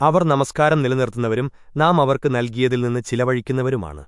അവർ നമസ്കാരം നിലനിർത്തുന്നവരും നാം അവർക്ക് നൽകിയതിൽ നിന്ന് ചിലവഴിക്കുന്നവരുമാണ്.